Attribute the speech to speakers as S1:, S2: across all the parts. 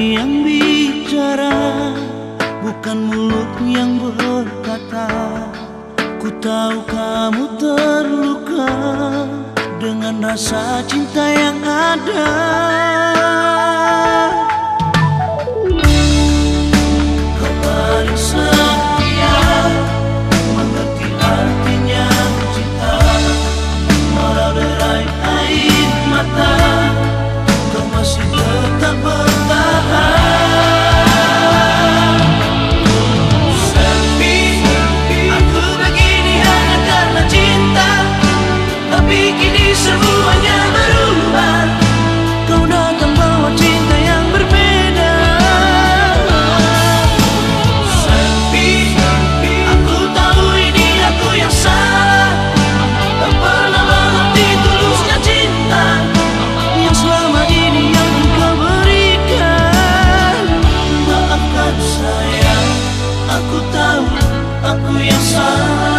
S1: yang bicara Bukan mulut yang berkata Ku tahu kamu terluka Dengan rasa cinta yang ada. aku tahu aku yang salah.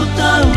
S1: escutar o